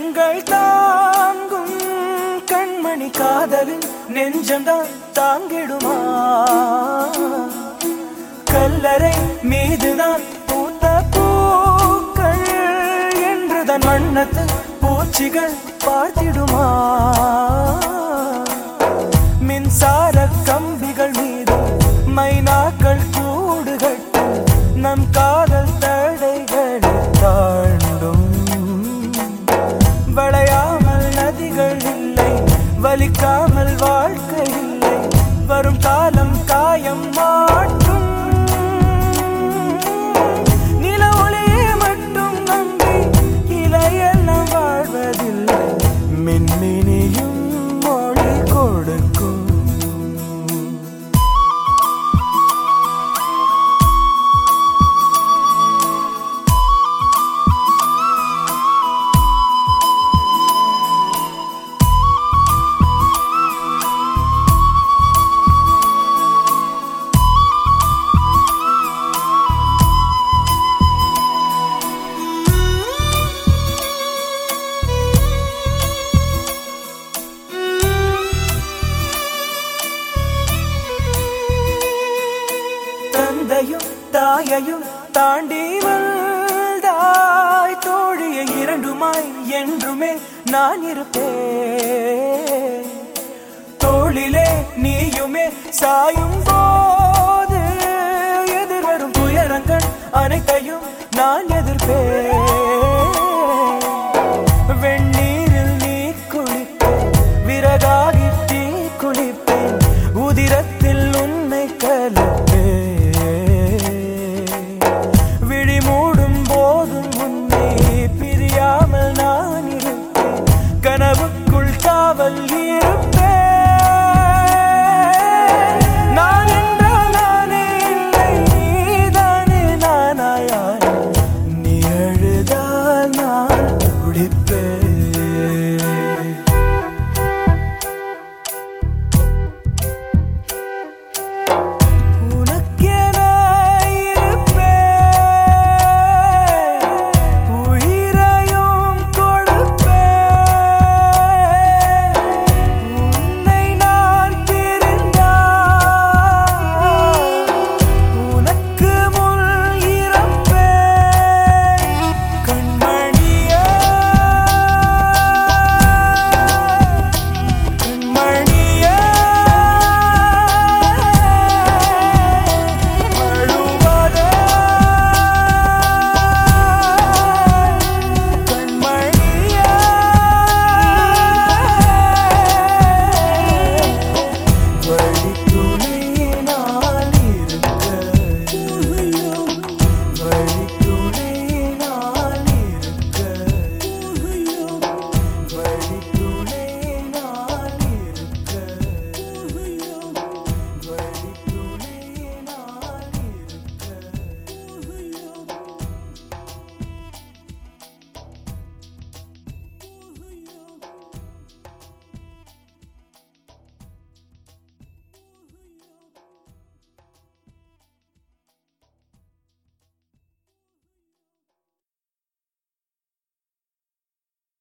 கண்கள் தாங்கும் கண்மணி காதலின் நெஞ்சம்தான் தாங்கிடுமா? கல்லறை மீதுதான் பூத்த பூக்கள் என்றுதான் வண்ணத்து பூச்சிகள் பார்த்திடுமா? மின்சார கம்பிகள் மீது மைனாக்கள் கூடு நம் காதல் தாயையும் தாண்டி வந்தாய். தோழிய இரண்டுமாய் என்றுமே நான் இருப்பேன். தோளிலே நீயுமே சாயும் خليه ربي